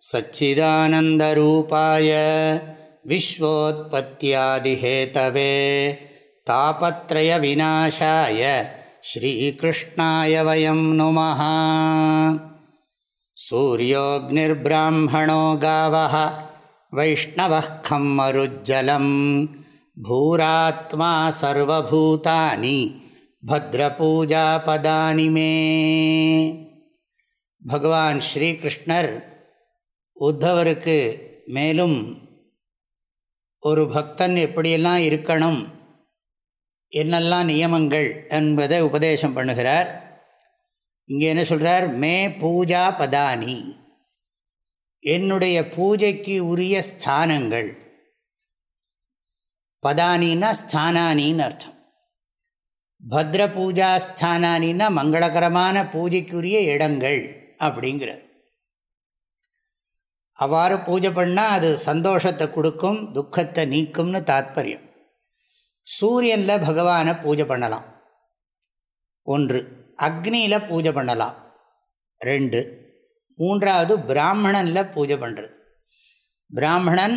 सच्चिदानन्दरूपाय विश्वोत्पत्त्यादिहेतवे तापत्रयविनाशाय श्रीकृष्णाय वयं नमः। सूर्योऽग्निर्ब्राह्मणो गावः वैष्णवः खं मरुज्ज्वलम् भूरात्मा सर्वभूतानि भद्रपूजापदानि मे। भगवान् श्रीकृष्णर् உத்தவருக்கு மேலும் ஒரு பக்தன் எப்படியெல்லாம் இருக்கணும் என்னெல்லாம் நியமங்கள் என்பதை உபதேசம் பண்ணுகிறார். இங்கே என்ன சொல்கிறார் மே பூஜா பதானி. என்னுடைய பூஜைக்கு உரிய ஸ்தானங்கள். பதானின்னா ஸ்தானானின்னு அர்த்தம். பத்ர பூஜா ஸ்தானானின்னா மங்களகரமான பூஜைக்குரிய இடங்கள் அப்படிங்கிறது அவ்வாறு பூஜை பண்ணால் அது சந்தோஷத்தை கொடுக்கும் துக்கத்தை நீக்கும்னு தாத்பரியம். சூரியனில் பகவானை பூஜை பண்ணலாம். ஒன்று அக்னியில் பூஜை பண்ணலாம். ரெண்டு மூன்றாவது பிராமணனில் பூஜை பண்ணுறது பிராமணன்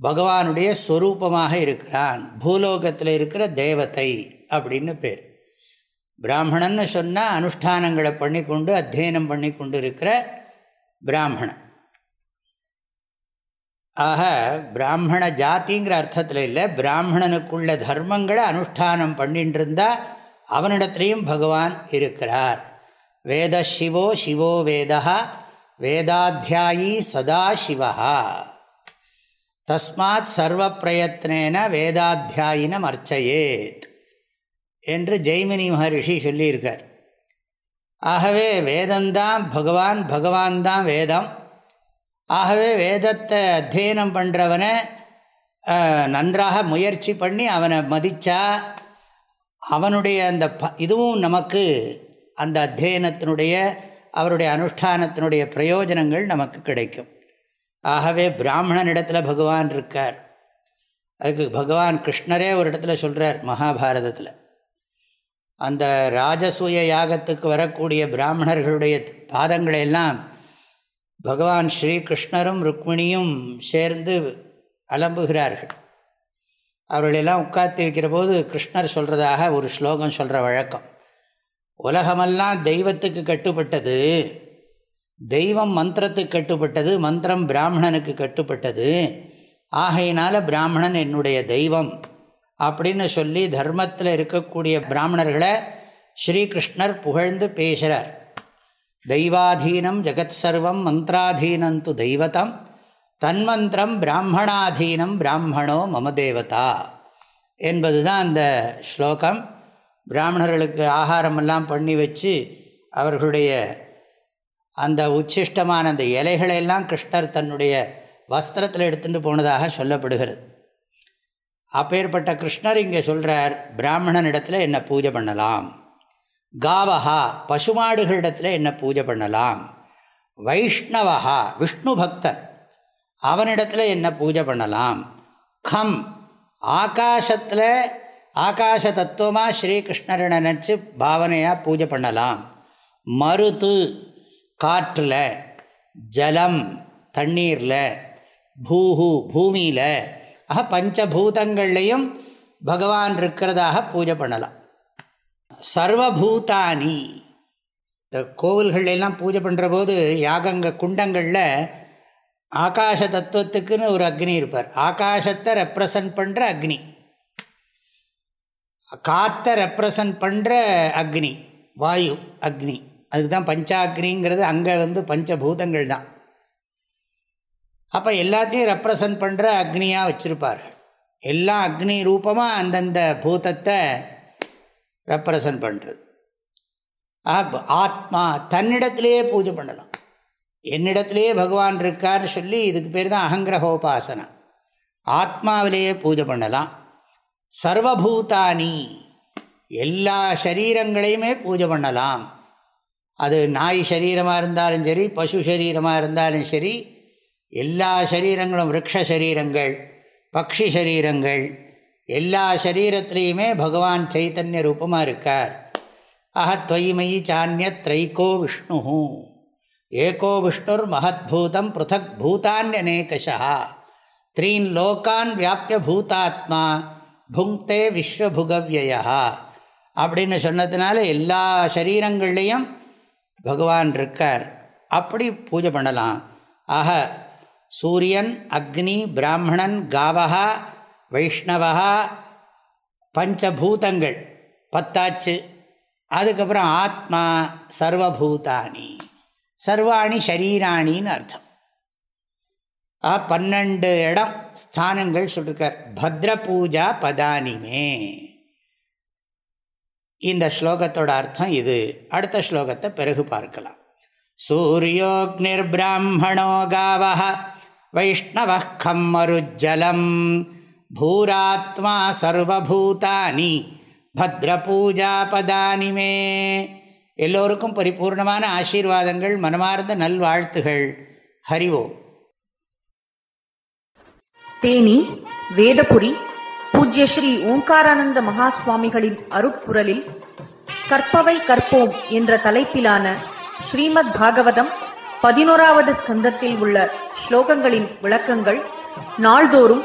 பகவானுடைய ஸ்வரூபமாக இருக்கிறான். பூலோகத்தில் இருக்கிற தேவத்தை அப்படின்னு பேர். பிராமணன்னு சொன்னால் அனுஷ்டானங்களை பண்ணி கொண்டு அத்தியனம் பண்ணி கொண்டு இருக்கிற பிராமணன். ஆக பிராமண ஜாத்திங்கிற அர்த்தத்தில் இல்லை பிராமணனுக்குள்ள தர்மங்களை அனுஷ்டானம் பண்ணிட்டு இருந்தால் அவனிடத்துலேயும் பகவான் இருக்கிறார். வேத சிவோ சிவோ வேதா வேதாத்தியாயி சதா சிவா தஸ்மாத் சர்வ பிரயத்னேன வேதாத்தியாயினம் அர்ச்சயேத் என்று ஜெய்மினி மகரிஷி சொல்லியிருக்கார். ஆகவே வேதந்தான் பகவான் பகவான் தான் வேதம். ஆகவே வேதத்தை அத்தியனம் பண்ணுறவனை நன்றாக முயற்சி பண்ணி அவனை மதித்தா அவனுடைய அந்த ப இதுவும் நமக்கு அந்த அத்தியனத்தினுடைய அவருடைய அனுஷ்டானத்தினுடைய பிரயோஜனங்கள் நமக்கு கிடைக்கும். ஆகவே பிராமணனிடத்தில் பகவான் இருக்கார். அதுக்கு பகவான் கிருஷ்ணரே ஒரு இடத்துல சொல்கிறார் மகாபாரதத்தில். அந்த ராஜசூய யாகத்துக்கு வரக்கூடிய பிராமணர்களுடைய பாதங்களை எல்லாம் பகவான் ஸ்ரீகிருஷ்ணரும் ருக்மிணியும் சேர்ந்து அலம்புகிறார்கள். அவர்களெல்லாம் உட்காந்து வைக்கிற போது கிருஷ்ணர் சொல்கிறதாக ஒரு ஸ்லோகம் சொல்கிற வழக்கம். உலகமெல்லாம் தெய்வத்துக்கு கட்டுப்பட்டது தெய்வம் மந்திரத்துக்கு கட்டுப்பட்டது மந்திரம் பிராமணனுக்கு கட்டுப்பட்டது. ஆகையினால பிராமணன் என்னுடைய தெய்வம் அப்படின்னு சொல்லி தர்மத்தில் இருக்கக்கூடிய பிராமணர்களை ஸ்ரீகிருஷ்ணர் புகழ்ந்து பேசுகிறார் தெய்வாதீனம் ஜெகத் சர்வம் மந்திராதீனந்து தெய்வத்தம் தன்மந்திரம் பிராமணாதீனம் பிராமணோ மம தேவதா என்பது தான் அந்த ஸ்லோகம். பிராமணர்களுக்கு ஆகாரமெல்லாம் பண்ணி வச்சு அவர்களுடைய அந்த உச்சிஷ்டமான அந்த இலைகளையெல்லாம் கிருஷ்ணர் தன்னுடைய வஸ்திரத்தில் எடுத்துகிட்டு போனதாக சொல்லப்படுகிறது. அப்பேற்பட்ட கிருஷ்ணர் இங்கே சொல்கிறார் பிராமணன் இடத்துல பூஜை பண்ணலாம்? காவஹா பசுமாடுகளிடத்தில் என்ன பூஜை பண்ணலாம்? வைஷ்ணவஹா விஷ்ணு பக்தன் அவனிடத்தில் என்ன பூஜை பண்ணலாம்? கம் ஆகாசத்தில் ஆகாச தத்துவமாக ஸ்ரீகிருஷ்ணரை நினச்சி பாவனையாக பூஜை பண்ணலாம். மருத்து காற்றில் ஜலம் தண்ணீரில் பூஹு பூமியில் ஆக பஞ்சபூதங்கள்லேயும் பகவான் இருக்கிறதாக பூஜை பண்ணலாம். சர்வபூதானி. இந்த கோவில்கள்லாம் பூஜை பண்ணுற போது யாகங்க குண்டங்களில் ஆகாச தத்துவத்துக்குன்னு ஒரு அக்னி இருப்பார். ஆகாசத்தை ரெப்ரசன்ட் பண்ணுற அக்னி. காற்றை ரெப்ரசன்ட் பண்ணுற அக்னி வாயு அக்னி. அதுதான் பஞ்சாக்னிங்கிறது அங்கே வந்து பஞ்சபூதங்கள் தான். அப்போ எல்லாத்தையும் ரெப்ரசன்ட் பண்ணுற அக்னியாக வச்சுருப்பார்கள் எல்லாம் அக்னி ரூபமாக அந்தந்த பூதத்தை ரெப்ரசன்ட் பண்ணுறது ஆத்மா தன்னிடத்திலேயே பூஜை பண்ணலாம். என்னிடத்திலேயே பகவான் இருக்கார்னு சொல்லி இதுக்கு பேர் தான் அகங்கிரகோபாசனா ஆத்மாவிலேயே பூஜை பண்ணலாம். சர்வபூதானி எல்லா சரீரங்களையுமே பூஜை பண்ணலாம். அது நாய் சரீரமாக இருந்தாலும் சரி பசு சரீரமாக இருந்தாலும் சரி எல்லா சரீரங்களும் விரக்ஷ சரீரங்கள் பக்ஷி சரீரங்கள் எல்லா சரீரத்திலையுமே பகவான் சைத்தன்ய ரூபமாக இருக்கார். அஹ துவய்மயி சானிய திரைகோ விஷ்ணு. ஏகோ விஷ்ணுர் மகத்பூதம் பிருத்தக் பூதான்யநேகஷா. த்ரீன் லோகான் வியாபிய பூதாத்மா புங்க்தே விஸ்வபுகவ்யா அப்படின்னு சொன்னதுனால எல்லா சரீரங்கள்லேயும் பகவான் இருக்கார். அப்படி பூஜை பண்ணலாம். ஆக சூரியன் அக்னி பிராமணன் காவகா வைஷ்ணவா பஞ்சபூதங்கள். பத்தாச்சு. அதுக்கப்புறம் ஆத்மா சர்வபூதானி. சர்வாணி ஷரீராணின்னு அர்த்தம். ஆ பன்னெண்டு இடம் ஸ்தானங்கள் சொல்லிருக்கார். பத்ர பூஜா பதானிமே. இந்த ஸ்லோகத்தோட அர்த்தம் இது. அடுத்த ஸ்லோகத்தை பிறகு பார்க்கலாம். சூரியோக்னிர் பிராமணோ காவ வைஷ்ணவ கம்மருஜலம் பூராத்மா சர்வபூதானி பத்ரபூஜா பதானிமே எல்லோருக்கும் பரிபூர்ணமான ஆசீர்வாதங்கள் மனமார்ந்த நல்வாழ்த்துகள். ஹரிவோம் தேனி வேதபுரி பூஜ்ய ஸ்ரீ ஓங்காரானந்த மகா சுவாமிகளின் அருப்புரலில் கற்பவை கற்போம் என்ற தலைப்பிலான ஸ்ரீமத் பாகவதம் பதினோராவது ஸ்கந்தத்தில் உள்ள ஸ்லோகங்களின் விளக்கங்கள் நாள்தோறும்